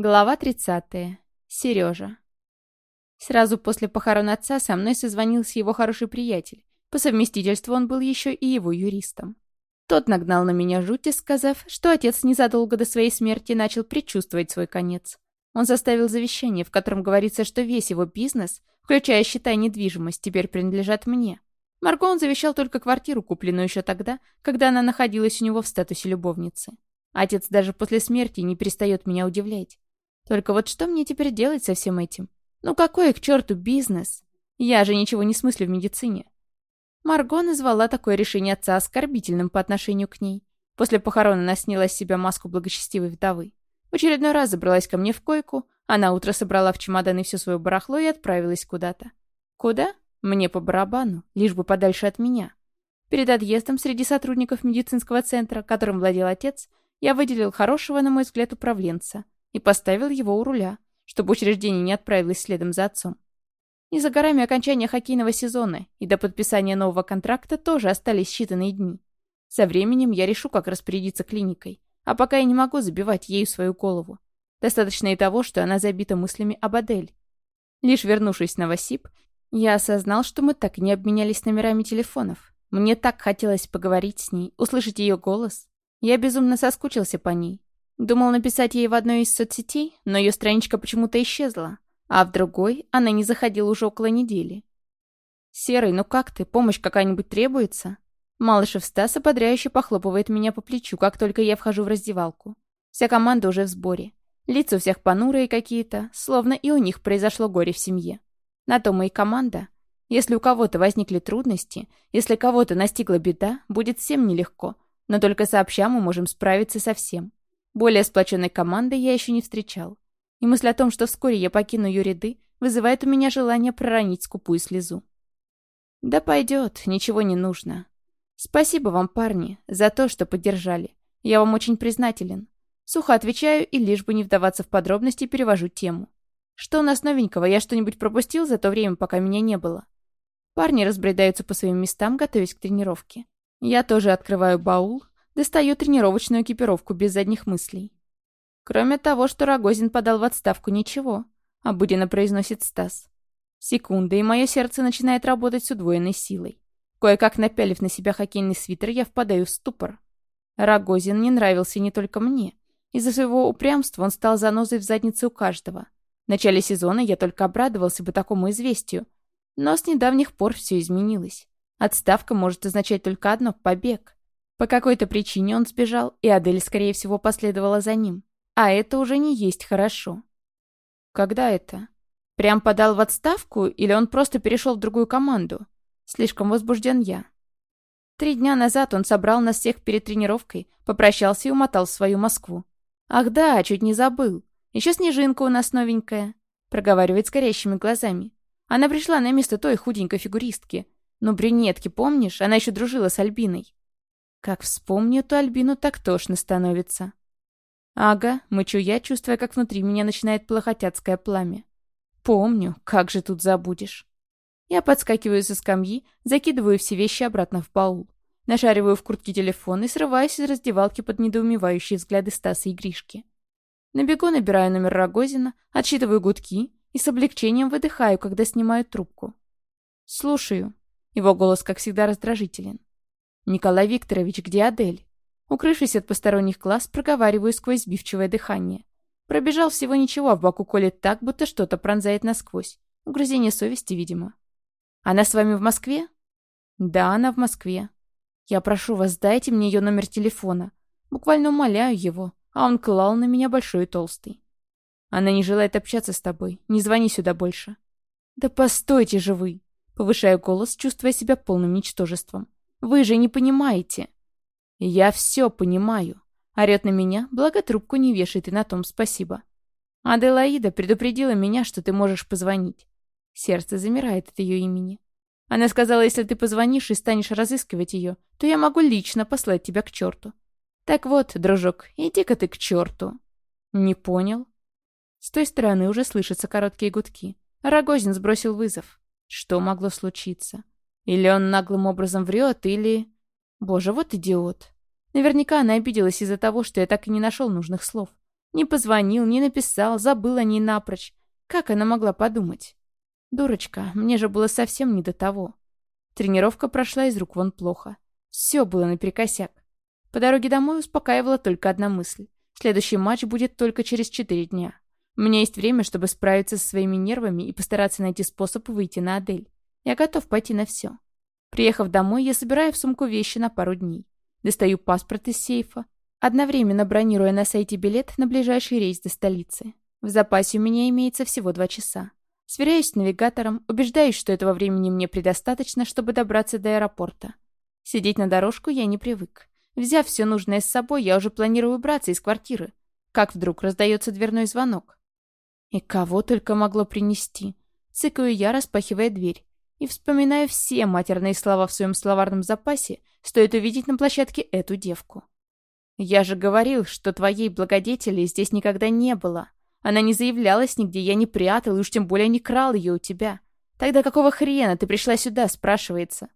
Глава 30. Сережа. Сразу после похорон отца со мной созвонился его хороший приятель. По совместительству он был еще и его юристом. Тот нагнал на меня жути, сказав, что отец незадолго до своей смерти начал предчувствовать свой конец. Он составил завещание, в котором говорится, что весь его бизнес, включая счета и недвижимость, теперь принадлежат мне. Марго он завещал только квартиру, купленную еще тогда, когда она находилась у него в статусе любовницы. Отец даже после смерти не перестает меня удивлять. Только вот что мне теперь делать со всем этим? Ну какой к черту бизнес? Я же ничего не смыслю в медицине. Марго назвала такое решение отца оскорбительным по отношению к ней. После похорон она сняла с себя маску благочестивой вдовы. В очередной раз забралась ко мне в койку, а на утро собрала в чемоданы все свое барахло и отправилась куда-то. Куда? Мне по барабану, лишь бы подальше от меня. Перед отъездом среди сотрудников медицинского центра, которым владел отец, я выделил хорошего, на мой взгляд, управленца и поставил его у руля, чтобы учреждение не отправилось следом за отцом. Не за горами окончания хоккейного сезона, и до подписания нового контракта тоже остались считанные дни. Со временем я решу, как распорядиться клиникой, а пока я не могу забивать ею свою голову. Достаточно и того, что она забита мыслями об Адель. Лишь вернувшись на Васип, я осознал, что мы так не обменялись номерами телефонов. Мне так хотелось поговорить с ней, услышать ее голос. Я безумно соскучился по ней, Думал написать ей в одной из соцсетей, но ее страничка почему-то исчезла, а в другой она не заходила уже около недели. «Серый, ну как ты? Помощь какая-нибудь требуется?» Малышев Стас ободряюще похлопывает меня по плечу, как только я вхожу в раздевалку. Вся команда уже в сборе. Лица у всех понурые какие-то, словно и у них произошло горе в семье. На то мы и команда. Если у кого-то возникли трудности, если кого-то настигла беда, будет всем нелегко, но только сообща мы можем справиться со всем. Более сплоченной команды я еще не встречал. И мысль о том, что вскоре я покину ее ряды, вызывает у меня желание проронить скупую слезу. Да пойдет, ничего не нужно. Спасибо вам, парни, за то, что поддержали. Я вам очень признателен. Сухо отвечаю и лишь бы не вдаваться в подробности, перевожу тему. Что у нас новенького? Я что-нибудь пропустил за то время, пока меня не было? Парни разбредаются по своим местам, готовясь к тренировке. Я тоже открываю баул, Достаю тренировочную экипировку без задних мыслей. Кроме того, что Рогозин подал в отставку, ничего. Обыденно произносит Стас. Секунда, и мое сердце начинает работать с удвоенной силой. Кое-как напялив на себя хоккейный свитер, я впадаю в ступор. Рогозин не нравился не только мне. Из-за своего упрямства он стал занозой в заднице у каждого. В начале сезона я только обрадовался бы такому известию. Но с недавних пор все изменилось. Отставка может означать только одно — побег. По какой-то причине он сбежал, и Адель, скорее всего, последовала за ним. А это уже не есть хорошо. Когда это? Прям подал в отставку, или он просто перешел в другую команду? Слишком возбужден я. Три дня назад он собрал нас всех перед тренировкой, попрощался и умотал в свою Москву. «Ах да, чуть не забыл. Еще снежинка у нас новенькая», — проговаривает с горящими глазами. Она пришла на место той худенькой фигуристки. Ну, брюнетки, помнишь? Она еще дружила с Альбиной. Как вспомню эту Альбину, так тошно становится. Ага, мычу я, чувствуя, как внутри меня начинает плохоть пламя. Помню, как же тут забудешь. Я подскакиваю со скамьи, закидываю все вещи обратно в баул. Нашариваю в куртке телефон и срываюсь из раздевалки под недоумевающие взгляды Стаса и Гришки. На набираю номер Рогозина, отсчитываю гудки и с облегчением выдыхаю, когда снимаю трубку. «Слушаю». Его голос, как всегда, раздражителен. «Николай Викторович, где Адель?» Укрывшись от посторонних глаз, проговариваю сквозь сбивчивое дыхание. Пробежал всего ничего, а в боку колет так, будто что-то пронзает насквозь. Угрызение совести, видимо. «Она с вами в Москве?» «Да, она в Москве. Я прошу вас, дайте мне ее номер телефона. Буквально умоляю его, а он клал на меня большой и толстый. Она не желает общаться с тобой. Не звони сюда больше». «Да постойте же вы!» Повышаю голос, чувствуя себя полным ничтожеством. Вы же не понимаете». «Я все понимаю», — орет на меня, благо трубку не вешает и на том спасибо. «Аделаида предупредила меня, что ты можешь позвонить». Сердце замирает от ее имени. Она сказала, если ты позвонишь и станешь разыскивать ее, то я могу лично послать тебя к черту. Так вот, дружок, иди-ка ты к черту. Не понял. С той стороны уже слышатся короткие гудки. Рогозин сбросил вызов. Что могло случиться? Или он наглым образом врет, или... Боже, вот идиот. Наверняка она обиделась из-за того, что я так и не нашел нужных слов. Не позвонил, не написал, забыл о ней напрочь. Как она могла подумать? Дурочка, мне же было совсем не до того. Тренировка прошла из рук вон плохо. Все было наперекосяк. По дороге домой успокаивала только одна мысль. Следующий матч будет только через четыре дня. У меня есть время, чтобы справиться со своими нервами и постараться найти способ выйти на Адель. Я готов пойти на все. Приехав домой, я собираю в сумку вещи на пару дней. Достаю паспорт из сейфа, одновременно бронируя на сайте билет на ближайший рейс до столицы. В запасе у меня имеется всего два часа. Сверяюсь с навигатором, убеждаюсь, что этого времени мне предостаточно, чтобы добраться до аэропорта. Сидеть на дорожку я не привык. Взяв все нужное с собой, я уже планирую убраться из квартиры. Как вдруг раздается дверной звонок. И кого только могло принести. Цыкаю я, распахивая дверь. И вспоминаю все матерные слова в своем словарном запасе, стоит увидеть на площадке эту девку. «Я же говорил, что твоей благодетели здесь никогда не было. Она не заявлялась нигде, я не прятал и уж тем более не крал ее у тебя. Тогда какого хрена ты пришла сюда?» — спрашивается.